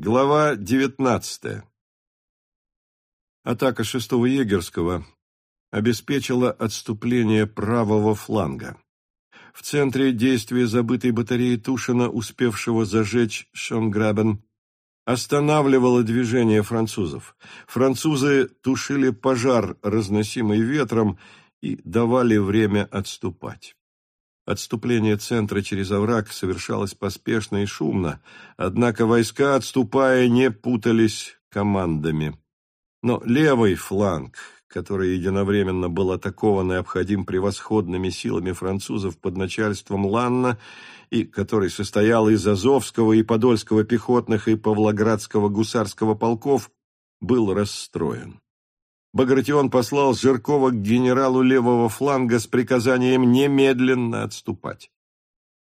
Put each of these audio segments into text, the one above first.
Глава 19. Атака 6-го егерского обеспечила отступление правого фланга. В центре действия забытой батареи Тушина, успевшего зажечь Шонграбен, останавливало движение французов. Французы тушили пожар, разносимый ветром, и давали время отступать. Отступление центра через овраг совершалось поспешно и шумно, однако войска, отступая, не путались командами. Но левый фланг, который единовременно был атакован и обходим превосходными силами французов под начальством Ланна, и который состоял из Азовского и Подольского пехотных и Павлоградского гусарского полков, был расстроен. Багратион послал Жиркова к генералу левого фланга с приказанием немедленно отступать.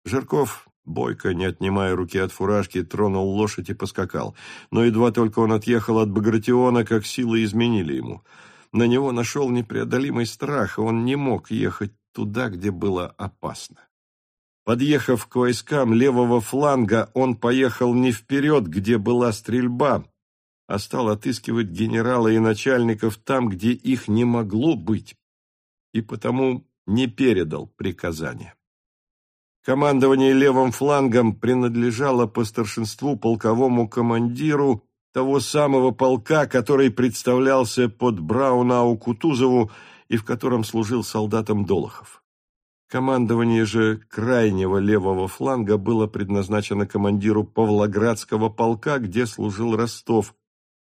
Жирков, бойко, не отнимая руки от фуражки, тронул лошадь и поскакал. Но едва только он отъехал от Багратиона, как силы изменили ему. На него нашел непреодолимый страх, и он не мог ехать туда, где было опасно. Подъехав к войскам левого фланга, он поехал не вперед, где была стрельба, а стал отыскивать генерала и начальников там, где их не могло быть, и потому не передал приказания. Командование левым флангом принадлежало по старшинству полковому командиру того самого полка, который представлялся под Браунау-Кутузову и в котором служил солдатом Долохов. Командование же крайнего левого фланга было предназначено командиру Павлоградского полка, где служил Ростов,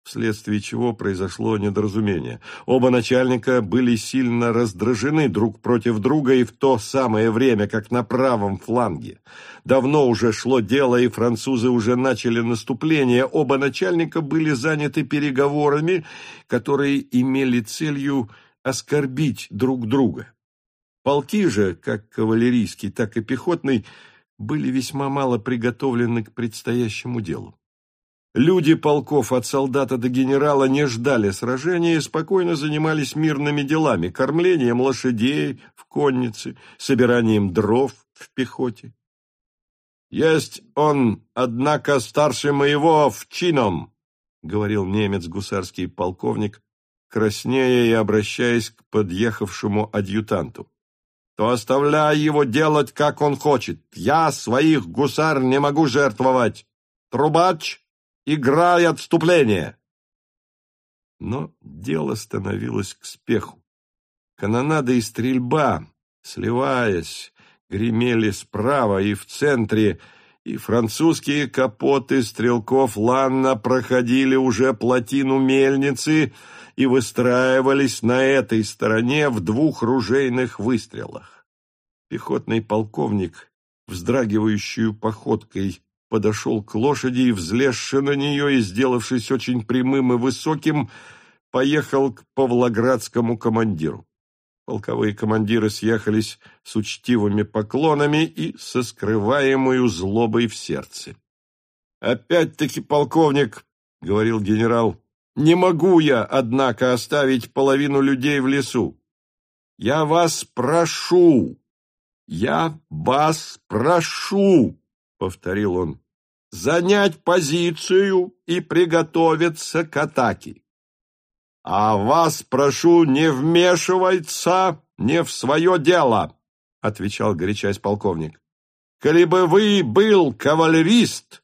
вследствие чего произошло недоразумение. Оба начальника были сильно раздражены друг против друга и в то самое время, как на правом фланге. Давно уже шло дело, и французы уже начали наступление. Оба начальника были заняты переговорами, которые имели целью оскорбить друг друга. Полки же, как кавалерийский, так и пехотный, были весьма мало приготовлены к предстоящему делу. Люди полков от солдата до генерала не ждали сражения и спокойно занимались мирными делами, кормлением лошадей в коннице, собиранием дров в пехоте. «Есть он, однако, старше моего в чином», — говорил немец гусарский полковник, краснея и обращаясь к подъехавшему адъютанту. «То оставляй его делать, как он хочет. Я своих гусар не могу жертвовать. Трубач Играй отступление!» Но дело становилось к спеху. Канонада и стрельба, сливаясь, гремели справа и в центре, и французские капоты стрелков Ланна проходили уже плотину мельницы и выстраивались на этой стороне в двух ружейных выстрелах. Пехотный полковник, вздрагивающую походкой, подошел к лошади и, взлезши на нее и сделавшись очень прямым и высоким, поехал к павлоградскому командиру. Полковые командиры съехались с учтивыми поклонами и со скрываемой злобой в сердце. «Опять-таки, полковник», — говорил генерал, — «не могу я, однако, оставить половину людей в лесу. Я вас прошу, я вас прошу, — повторил он, — «занять позицию и приготовиться к атаке. А вас прошу не вмешиваться не в свое дело», — отвечал горячась полковник. «Коли бы вы был кавалерист...»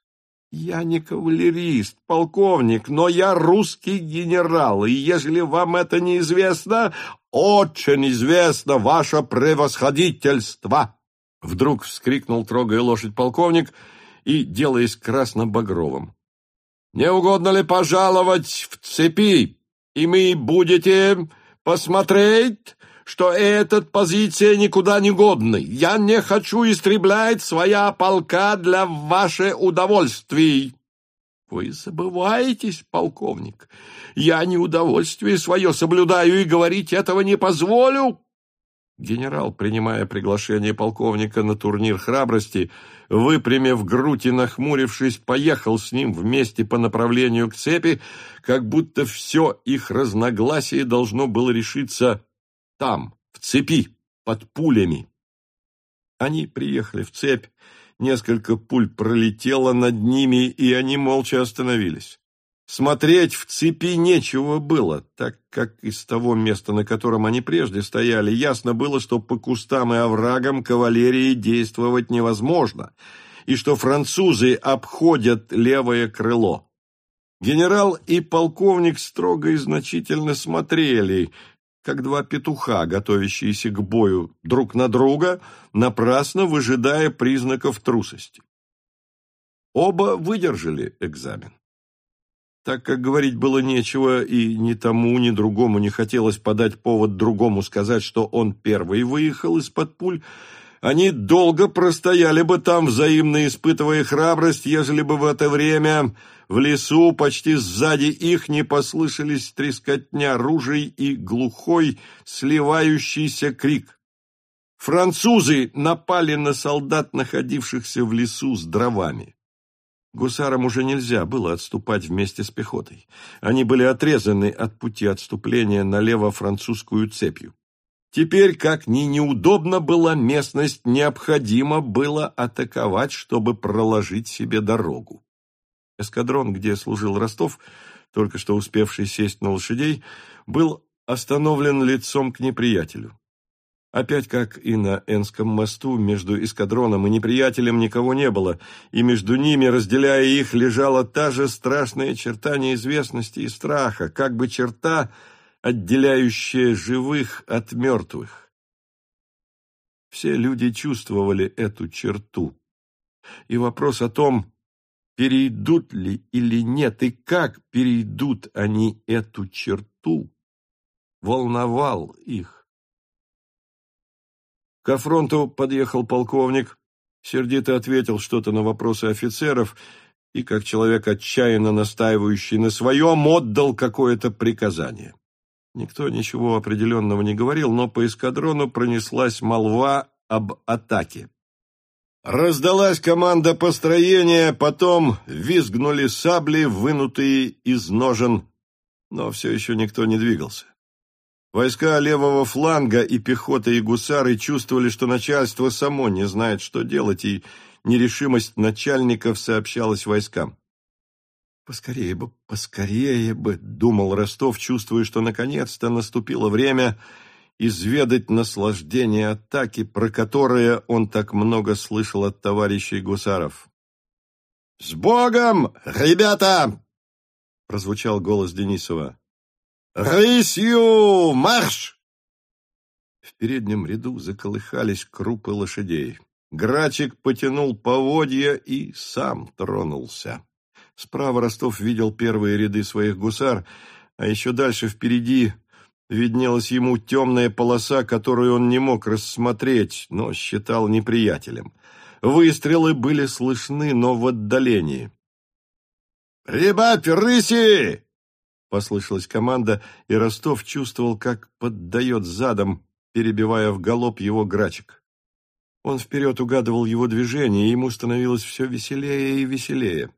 «Я не кавалерист, полковник, но я русский генерал, и если вам это неизвестно, очень известно ваше превосходительство!» Вдруг вскрикнул, трогая лошадь полковник и делаясь красно-багровым. «Не угодно ли пожаловать в цепи, и мы будете посмотреть, что этот позиция никуда не годный. Я не хочу истреблять своя полка для ваше удовольствий». «Вы забываетесь, полковник. Я не удовольствие свое соблюдаю и говорить этого не позволю». Генерал, принимая приглашение полковника на турнир храбрости, выпрямив грудь и нахмурившись, поехал с ним вместе по направлению к цепи, как будто все их разногласие должно было решиться там, в цепи, под пулями. Они приехали в цепь Несколько пуль пролетело над ними, и они молча остановились. Смотреть в цепи нечего было, так как из того места, на котором они прежде стояли, ясно было, что по кустам и оврагам кавалерии действовать невозможно, и что французы обходят левое крыло. Генерал и полковник строго и значительно смотрели, как два петуха, готовящиеся к бою друг на друга, напрасно выжидая признаков трусости. Оба выдержали экзамен. Так как говорить было нечего, и ни тому, ни другому не хотелось подать повод другому сказать, что он первый выехал из-под пуль, они долго простояли бы там, взаимно испытывая храбрость, ежели бы в это время в лесу почти сзади их не послышались трескотня ружей и глухой сливающийся крик. Французы напали на солдат, находившихся в лесу с дровами. Гусарам уже нельзя было отступать вместе с пехотой. Они были отрезаны от пути отступления налево французскую цепью. Теперь, как ни неудобно была местность, необходимо было атаковать, чтобы проложить себе дорогу. Эскадрон, где служил Ростов, только что успевший сесть на лошадей, был остановлен лицом к неприятелю. Опять, как и на Энском мосту, между эскадроном и неприятелем никого не было, и между ними, разделяя их, лежала та же страшная черта неизвестности и страха, как бы черта, отделяющая живых от мертвых. Все люди чувствовали эту черту. И вопрос о том, перейдут ли или нет, и как перейдут они эту черту, волновал их. К фронту подъехал полковник, сердито ответил что-то на вопросы офицеров и, как человек, отчаянно настаивающий на своем, отдал какое-то приказание. Никто ничего определенного не говорил, но по эскадрону пронеслась молва об атаке. Раздалась команда построения, потом визгнули сабли, вынутые из ножен, но все еще никто не двигался. Войска левого фланга и пехота и гусары чувствовали, что начальство само не знает, что делать, и нерешимость начальников сообщалась войскам. «Поскорее бы, поскорее бы», — думал Ростов, чувствуя, что наконец-то наступило время изведать наслаждение атаки, про которое он так много слышал от товарищей гусаров. «С Богом, ребята!» — прозвучал голос Денисова. «Рысью! Марш!» В переднем ряду заколыхались крупы лошадей. Грачик потянул поводья и сам тронулся. Справа Ростов видел первые ряды своих гусар, а еще дальше впереди виднелась ему темная полоса, которую он не мог рассмотреть, но считал неприятелем. Выстрелы были слышны, но в отдалении. «Ребят, рыси! Послышалась команда, и Ростов чувствовал, как поддает задом, перебивая в галоп его грачек. Он вперед угадывал его движение, и ему становилось все веселее и веселее.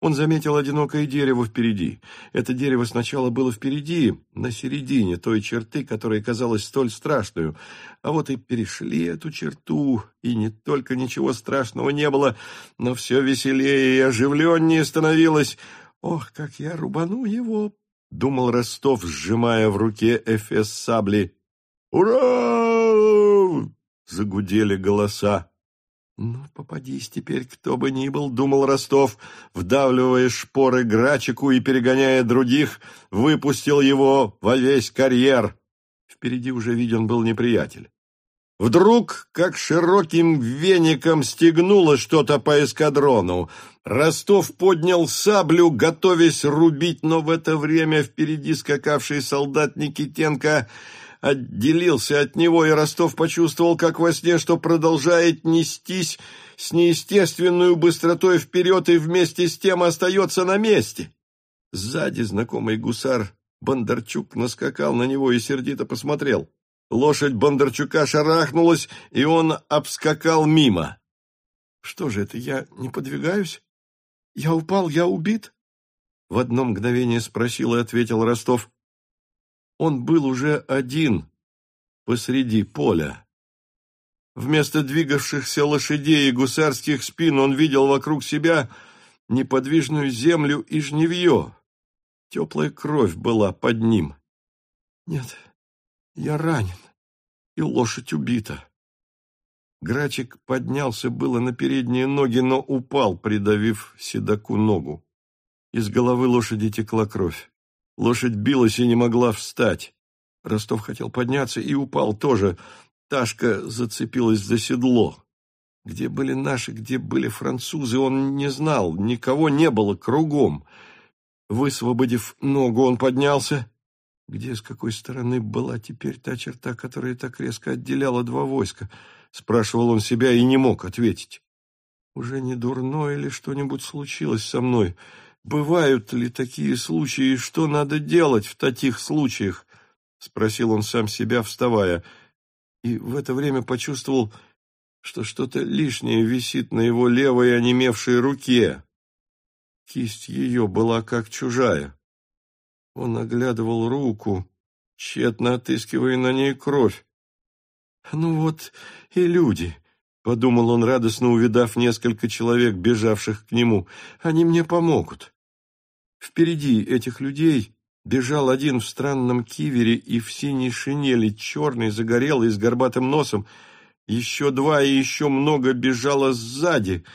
Он заметил одинокое дерево впереди. Это дерево сначала было впереди, на середине той черты, которая казалась столь страшную. А вот и перешли эту черту, и не только ничего страшного не было, но все веселее и оживленнее становилось. «Ох, как я рубану его!» Думал Ростов, сжимая в руке эфес сабли. «Ура!» — загудели голоса. «Ну, попадись теперь, кто бы ни был», — думал Ростов, вдавливая шпоры Грачику и, перегоняя других, выпустил его во весь карьер. Впереди уже виден был неприятель. Вдруг, как широким веником стегнуло что-то по эскадрону. Ростов поднял саблю, готовясь рубить, но в это время впереди скакавший солдат Никитенко отделился от него, и Ростов почувствовал, как во сне, что продолжает нестись с неестественной быстротой вперед и вместе с тем остается на месте. Сзади знакомый гусар Бондарчук наскакал на него и сердито посмотрел. Лошадь Бондарчука шарахнулась, и он обскакал мимо. «Что же это, я не подвигаюсь? Я упал, я убит?» В одно мгновение спросил и ответил Ростов. Он был уже один посреди поля. Вместо двигавшихся лошадей и гусарских спин он видел вокруг себя неподвижную землю и жневье. Теплая кровь была под ним. Нет, я ранен, и лошадь убита. Грачик поднялся было на передние ноги, но упал, придавив седаку ногу. Из головы лошади текла кровь. Лошадь билась и не могла встать. Ростов хотел подняться и упал тоже. Ташка зацепилась за седло. Где были наши, где были французы, он не знал, никого не было кругом. Высвободив ногу, он поднялся. Где, с какой стороны была теперь та черта, которая так резко отделяла два войска? Спрашивал он себя и не мог ответить. Уже не дурно или что-нибудь случилось со мной? Бывают ли такие случаи, и что надо делать в таких случаях? Спросил он сам себя, вставая. И в это время почувствовал, что что-то лишнее висит на его левой онемевшей руке. Кисть ее была как чужая. Он оглядывал руку, тщетно отыскивая на ней кровь. «Ну вот и люди», — подумал он, радостно увидав несколько человек, бежавших к нему. «Они мне помогут». Впереди этих людей бежал один в странном кивере и в синей шинели, черный, загорелый, с горбатым носом. Еще два и еще много бежало сзади —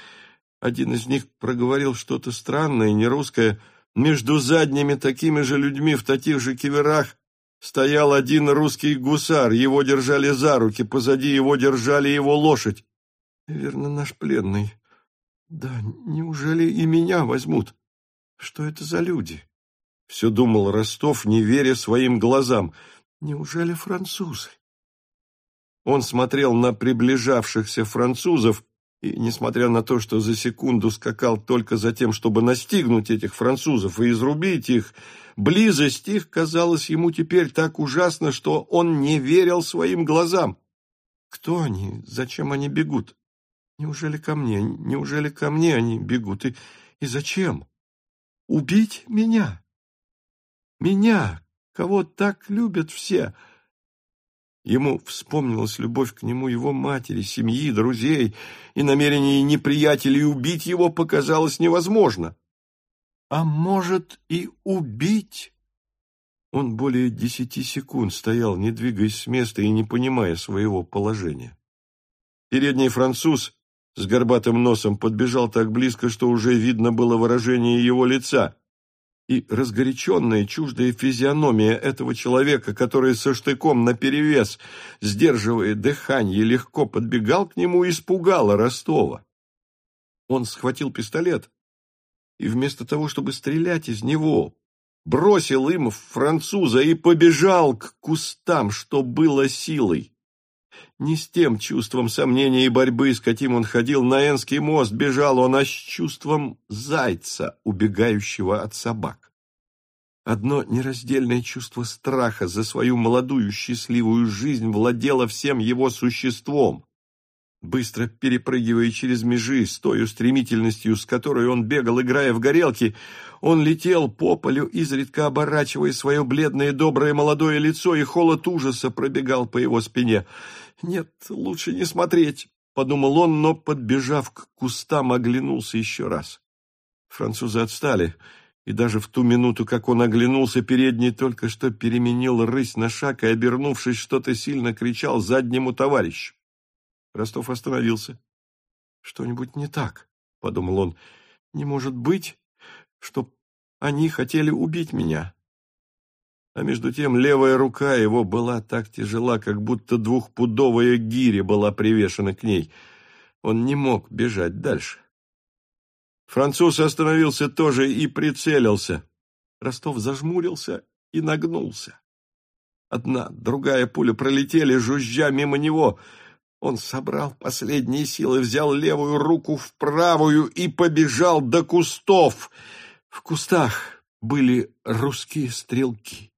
один из них проговорил что-то странное, нерусское. Между задними такими же людьми в таких же киверах стоял один русский гусар. Его держали за руки, позади его держали его лошадь. Верно, наш пленный. Да, неужели и меня возьмут? Что это за люди? Все думал Ростов, не веря своим глазам. Неужели французы? Он смотрел на приближавшихся французов, и, несмотря на то, что за секунду скакал только за тем, чтобы настигнуть этих французов и изрубить их, близость их казалась ему теперь так ужасно, что он не верил своим глазам. Кто они? Зачем они бегут? Неужели ко мне? Неужели ко мне они бегут? И, и зачем? Убить меня? Меня, кого так любят все — Ему вспомнилась любовь к нему его матери, семьи, друзей, и намерение неприятелей убить его показалось невозможно. А может и убить? Он более десяти секунд стоял, не двигаясь с места и не понимая своего положения. Передний француз с горбатым носом подбежал так близко, что уже видно было выражение его лица и разгоряченная чуждая физиономия этого человека, который со штыком наперевес, сдерживая дыхание, легко подбегал к нему, испугала Ростова. Он схватил пистолет и вместо того, чтобы стрелять из него, бросил им француза и побежал к кустам, что было силой. Не с тем чувством сомнения и борьбы, с каким он ходил на Энский мост, бежал он, а с чувством зайца, убегающего от собак. Одно нераздельное чувство страха за свою молодую счастливую жизнь владело всем его существом. Быстро перепрыгивая через межи, с той стремительностью, с которой он бегал, играя в горелки, он летел по полю, изредка оборачивая свое бледное доброе молодое лицо, и холод ужаса пробегал по его спине. «Нет, лучше не смотреть», — подумал он, но, подбежав к кустам, оглянулся еще раз. Французы отстали, и даже в ту минуту, как он оглянулся, передний только что переменил рысь на шаг и, обернувшись, что-то сильно кричал заднему товарищу. Ростов остановился. «Что-нибудь не так», — подумал он. «Не может быть, что они хотели убить меня». А между тем левая рука его была так тяжела, как будто двухпудовая гиря была привешена к ней. Он не мог бежать дальше. Француз остановился тоже и прицелился. Ростов зажмурился и нагнулся. Одна, другая пуля пролетели, жужжа мимо него. Он собрал последние силы, взял левую руку в правую и побежал до кустов. В кустах были русские стрелки.